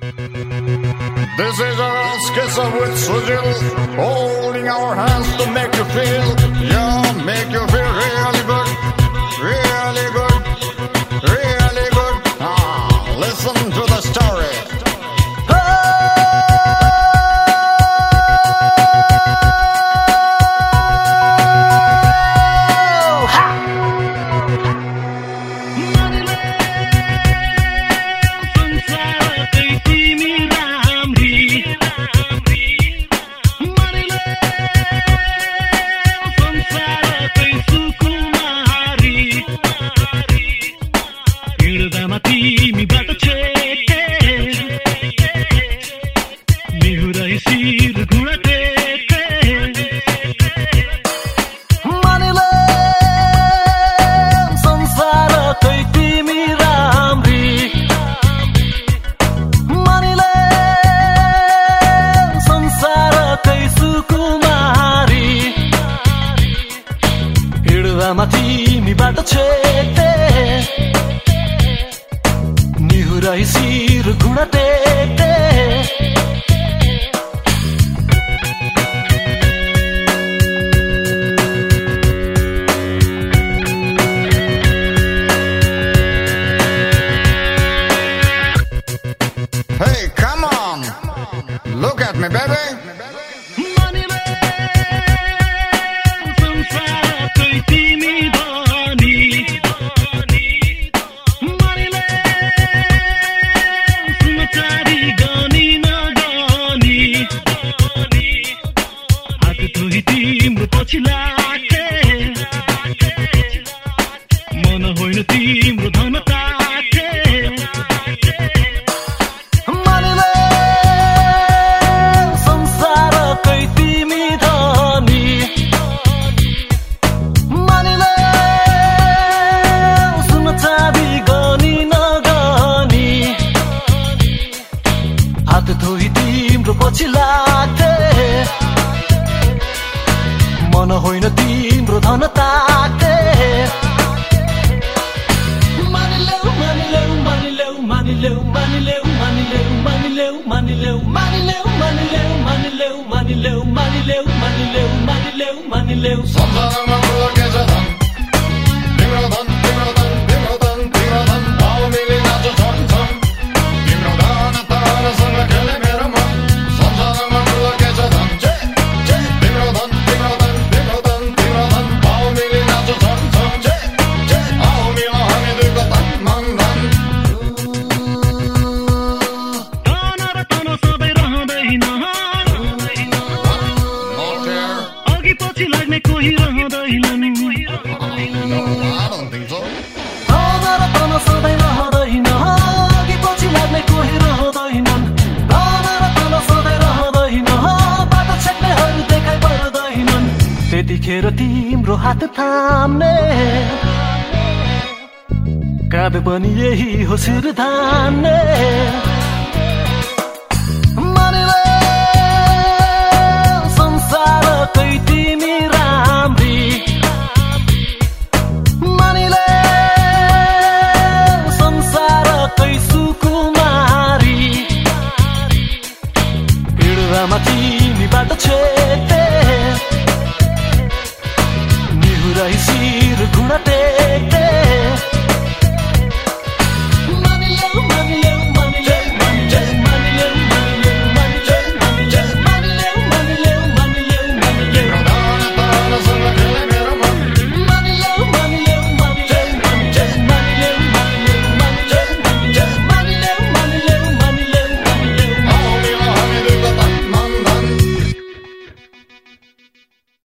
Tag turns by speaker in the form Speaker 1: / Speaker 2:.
Speaker 1: This is our sketch with Sujil, holding our hands to make you feel, yeah,
Speaker 2: हिँड्दामा तिमीबाट छेटे निहुरै शिर घुँडा Tete
Speaker 1: Hey, come on, look at me, baby.
Speaker 2: on ta ke Money leu money leu money leu money leu money leu money leu money leu money leu money leu money leu money leu money leu money leu money leu money leu money leu
Speaker 1: mani leu
Speaker 2: हाथ थामने। कब बन यही हो सिर Dhamne. cúrate